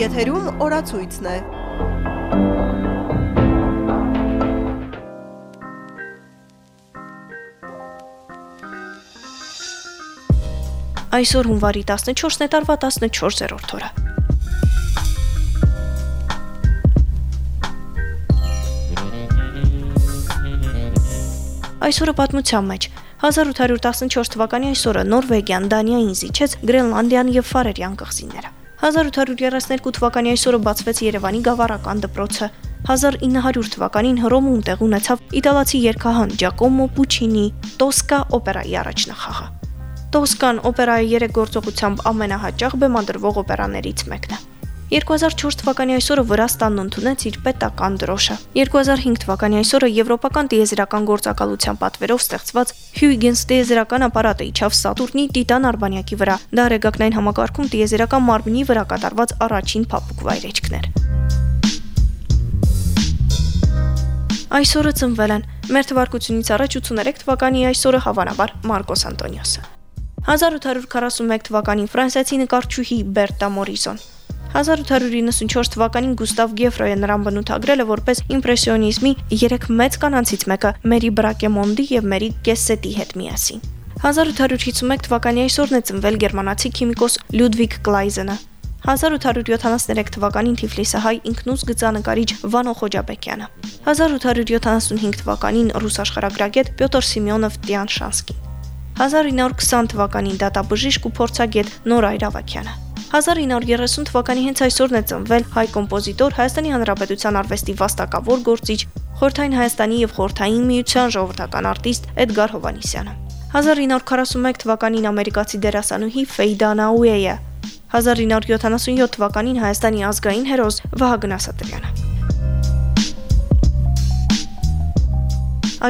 Եթերում օրացույցն է։ Այսօր հունվարի 14-ն է տարվա 14-րդ օրը։ Այսօրը պատմության մեջ 1814 թվականի այսօրը Նորվեգիան Դանիային զիջեց Գրենլանդիան եւ Ֆարերյան կղզիները։ 1832 թվականի այսօրը բացվեց Երևանի գավառական դպրոցը։ 1900 թվականին Հռոմում տեղ ունեցավ իտալացի երգահան Ջակոմո Պուչինի Տոսկա օպերայի առաջնախաղը։ Տոսկան օպերայի երեք գործողությամբ ամենահաճախ բեմադրվող օպերաներից մեկն է։ 2004 թվականի այսօրը Վրաստանն ընդունեց իր պետական դրոշը։ 2005 թվականի այսօրը Եվրոպական տիեզերական գործակալության պատվերով ստեղծված Huygens տիեզերական ապարատը իջավ Սատուրնի Տիտան արբանյակի վրա։ Դա ռեգակնային համակարգում տիեզերական մարմնի վրա կատարված առաջին փափուկ վայրեջքն էր։ Այսօրը ծնվել են մեր թվարկությունից առաջ 83 թվականի այսօրը հավանաբար Մարկոս Անտոնիոսը։ 1841 թվականին ֆրանսիացի նկարչուհի Բերտա Մորիզոն 1894 թվականին Գուստավ Գեֆրոյը նրան բնութագրել է որպես իմպրեսիոնիզմի երեք մեծ կանանցից մեկը՝ Մերի Բրակեմոնդի եւ Մերի Կեսսետի հետ միասին։ 1851 թվականի այսօրն է ծնվել գերմանացի քիմիկոս Լյուդվիգ Կլայզենը։ 1873 թվականին Թիֆլիսը հայ ինքնուց գծանկարիչ Վանո Խոջաբեկյանը։ 1875 թվականին ռուս աշխարհագրագետ Պյոտր Սիմեոնով Տիանշանսկին։ 1920 թվականին դատաբժիշկ ու փորձագետ Նորա Այրավակյանը։ 1930 թվականի հենց այսօրն է ծնվել հայ կոմպոզիտոր Հայաստանի Հանրապետության արվեստի վաստակավոր գործիչ, Խորթային Հայաստանի եւ Խորթային միության ժողովրդական արտիստ Էդգար Հովանիսյանը։ 1941 թվականին ամերիկացի դերասանուհի Ֆեյդա Նաուեյը 1977 թվականին Հայաստանի ազգային հերոս Վահագն Ասատրյանը։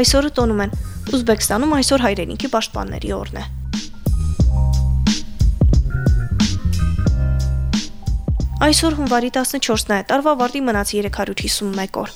Այսօրը տոնում են Ուզբեկստանում այսօր հայրենիքի պաշտպանների օրն է։ Այսօր հունվարի 14-ն է, տարվա վարտի մնաց 351 օր։